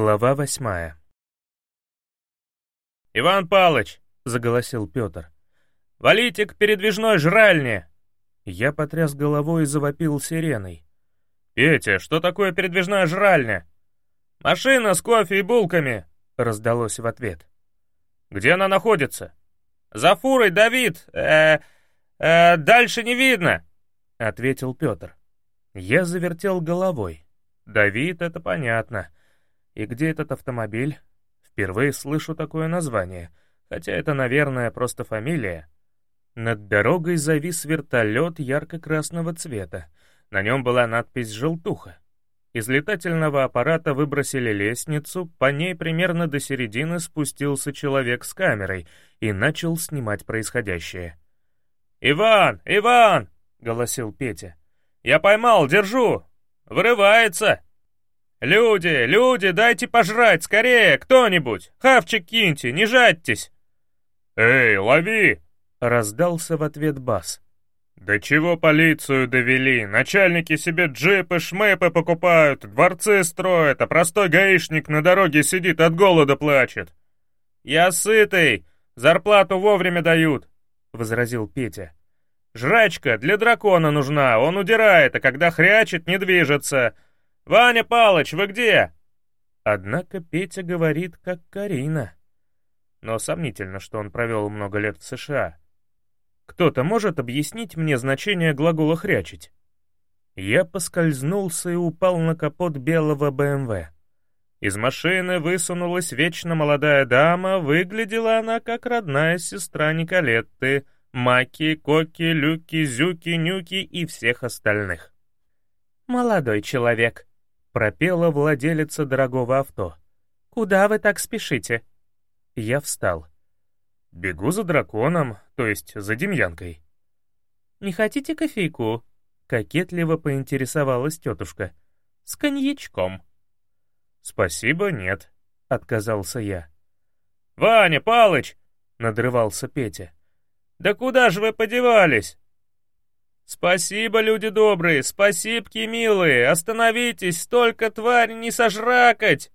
Глава восьмая. «Иван Палыч!» — заголосил Петр. «Валите к передвижной жральне!» Я потряс головой и завопил сиреной. «Петя, что такое передвижная жральня?» «Машина с кофе и булками!» — раздалось в ответ. «Где она находится?» «За фурой, Давид! Э, э, дальше не видно!» — ответил Петр. Я завертел головой. «Давид — это понятно. И где этот автомобиль? Впервые слышу такое название, хотя это, наверное, просто фамилия. Над дорогой завис вертолет ярко-красного цвета. На нем была надпись «Желтуха». Из летательного аппарата выбросили лестницу, по ней примерно до середины спустился человек с камерой и начал снимать происходящее. «Иван! Иван!» — голосил Петя. «Я поймал, держу! Вырывается!» «Люди, люди, дайте пожрать, скорее, кто-нибудь! Хавчик киньте, не жадьтесь!» «Эй, лови!» — раздался в ответ бас. «Да чего полицию довели? Начальники себе джипы-шмэпы покупают, дворцы строят, а простой гаишник на дороге сидит, от голода плачет». «Я сытый, зарплату вовремя дают», — возразил Петя. «Жрачка для дракона нужна, он удирает, а когда хрячет, не движется. «Ваня Палыч, вы где?» Однако Петя говорит, как Карина. Но сомнительно, что он провел много лет в США. Кто-то может объяснить мне значение глагола «хрячить»? Я поскользнулся и упал на капот белого БМВ. Из машины высунулась вечно молодая дама, выглядела она как родная сестра Николетты, Маки, Коки, Люки, Зюки, Нюки и всех остальных. «Молодой человек», пропела владелица дорогого авто. «Куда вы так спешите?» Я встал. «Бегу за драконом, то есть за Демьянкой». «Не хотите кофейку?» — кокетливо поинтересовалась тетушка. «С коньячком». «Спасибо, нет», — отказался я. «Ваня, Палыч!» — надрывался Петя. «Да куда же вы подевались?» «Спасибо, люди добрые, спасибки, милые! Остановитесь, столько тварь не сожракать!»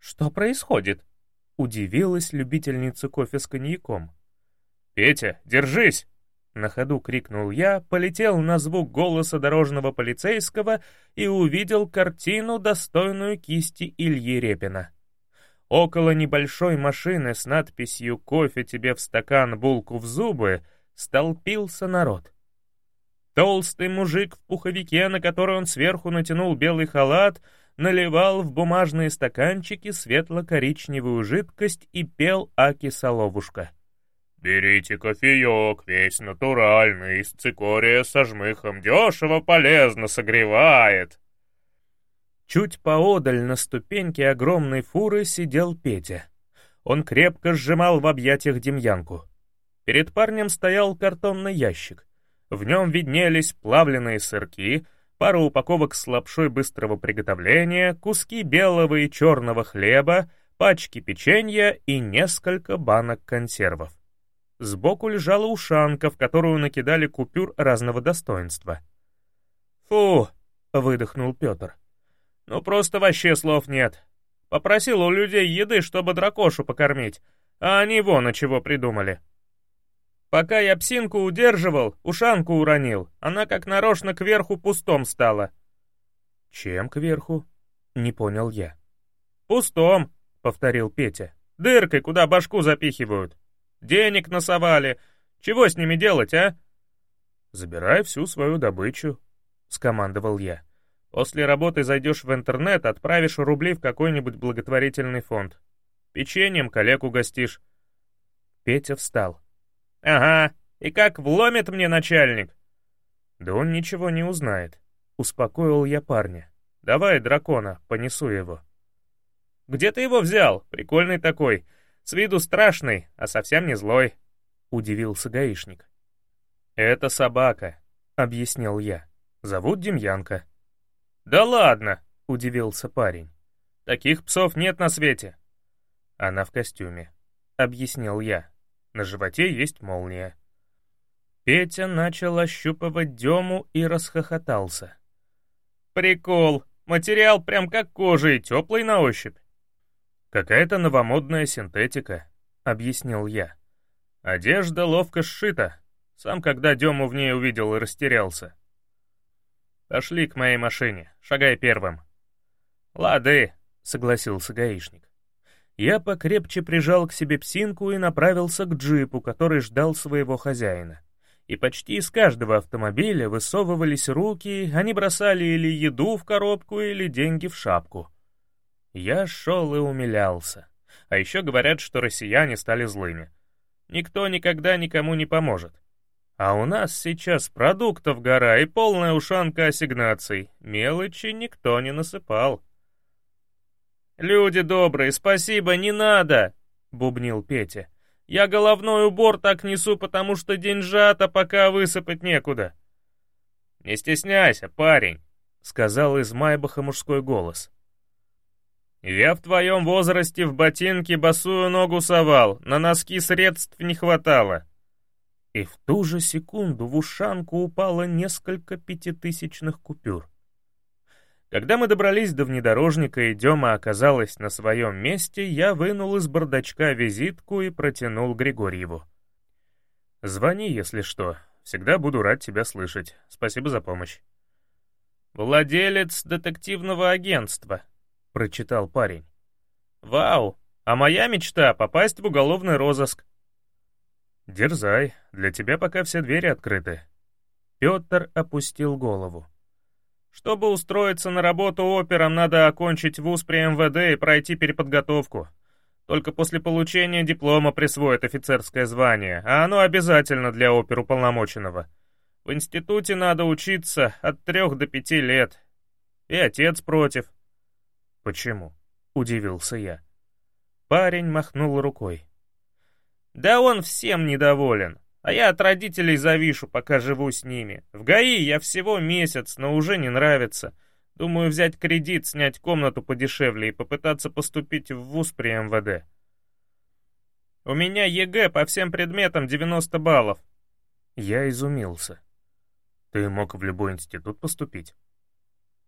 «Что происходит?» — удивилась любительница кофе с коньяком. «Петя, держись!» — на ходу крикнул я, полетел на звук голоса дорожного полицейского и увидел картину, достойную кисти Ильи Репина. Около небольшой машины с надписью «Кофе тебе в стакан, булку в зубы» столпился народ. Толстый мужик в пуховике, на который он сверху натянул белый халат, наливал в бумажные стаканчики светло-коричневую жидкость и пел Аки Соловушка. «Берите кофеек, весь натуральный, из цикория со жмыхом, дешево, полезно, согревает». Чуть поодаль на ступеньке огромной фуры сидел Петя. Он крепко сжимал в объятиях Демьянку. Перед парнем стоял картонный ящик. В нем виднелись плавленые сырки, пара упаковок с лапшой быстрого приготовления, куски белого и черного хлеба, пачки печенья и несколько банок консервов. Сбоку лежала ушанка, в которую накидали купюр разного достоинства. «Фу!» — выдохнул Петр. «Ну просто вообще слов нет. Попросил у людей еды, чтобы дракошу покормить, а они вон о чего придумали». Пока я псинку удерживал, ушанку уронил. Она как нарочно кверху пустом стала. «Чем кверху?» — не понял я. «Пустом», — повторил Петя. «Дыркой, куда башку запихивают. Денег насовали. Чего с ними делать, а?» «Забирай всю свою добычу», — скомандовал я. «После работы зайдешь в интернет, отправишь рубли в какой-нибудь благотворительный фонд. Печеньем коллег угостишь». Петя встал. «Ага, и как вломит мне начальник?» «Да он ничего не узнает», — успокоил я парня. «Давай дракона, понесу его». «Где ты его взял? Прикольный такой. С виду страшный, а совсем не злой», — удивился гаишник. «Это собака», — объяснил я. «Зовут Демьянка». «Да ладно», — удивился парень. «Таких псов нет на свете». «Она в костюме», — объяснил я. На животе есть молния. Петя начал ощупывать Дему и расхохотался. «Прикол! Материал прям как кожа и теплый на ощупь!» «Какая-то новомодная синтетика», — объяснил я. «Одежда ловко сшита. Сам когда Дему в ней увидел и растерялся. Пошли к моей машине, шагай первым». «Лады», — согласился гаишник. Я покрепче прижал к себе псинку и направился к джипу, который ждал своего хозяина. И почти из каждого автомобиля высовывались руки, они бросали или еду в коробку, или деньги в шапку. Я шел и умилялся. А еще говорят, что россияне стали злыми. Никто никогда никому не поможет. А у нас сейчас продуктов гора и полная ушанка ассигнаций. Мелочи никто не насыпал. «Люди добрые, спасибо, не надо!» — бубнил Петя. «Я головной убор так несу, потому что деньжата пока высыпать некуда». «Не стесняйся, парень», — сказал из Майбаха мужской голос. «Я в твоем возрасте в ботинке босую ногу совал, на носки средств не хватало». И в ту же секунду в ушанку упало несколько пятитысячных купюр. Когда мы добрались до внедорожника и Дема оказалась на своем месте, я вынул из бардачка визитку и протянул Григорьеву. «Звони, если что. Всегда буду рад тебя слышать. Спасибо за помощь». «Владелец детективного агентства», — прочитал парень. «Вау! А моя мечта — попасть в уголовный розыск». «Дерзай, для тебя пока все двери открыты». Петр опустил голову. Чтобы устроиться на работу опером, надо окончить вуз при МВД и пройти переподготовку. Только после получения диплома присвоят офицерское звание, а оно обязательно для оперуполномоченного. В институте надо учиться от трех до пяти лет. И отец против. «Почему?» — удивился я. Парень махнул рукой. «Да он всем недоволен. А я от родителей завишу, пока живу с ними. В ГАИ я всего месяц, но уже не нравится. Думаю взять кредит, снять комнату подешевле и попытаться поступить в ВУЗ при МВД. У меня ЕГЭ по всем предметам 90 баллов. Я изумился. Ты мог в любой институт поступить?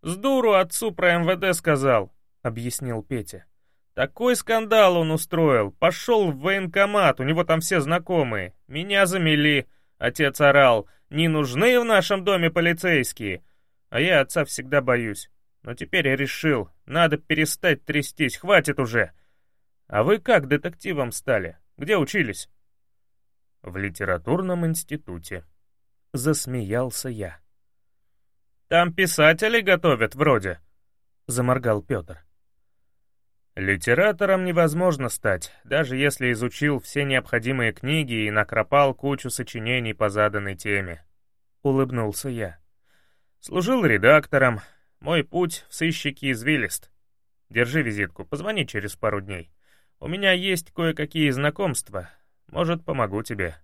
С дуру отцу про МВД сказал, объяснил Петя. Такой скандал он устроил. Пошел в военкомат, у него там все знакомые. Меня замели. Отец орал. Не нужны в нашем доме полицейские. А я отца всегда боюсь. Но теперь я решил, надо перестать трястись, хватит уже. А вы как детективом стали? Где учились? В литературном институте. Засмеялся я. Там писателей готовят вроде. Заморгал Петр. Литератором невозможно стать, даже если изучил все необходимые книги и накропал кучу сочинений по заданной теме. Улыбнулся я. Служил редактором. Мой путь в сыщике извилист. Держи визитку, позвони через пару дней. У меня есть кое-какие знакомства. Может, помогу тебе.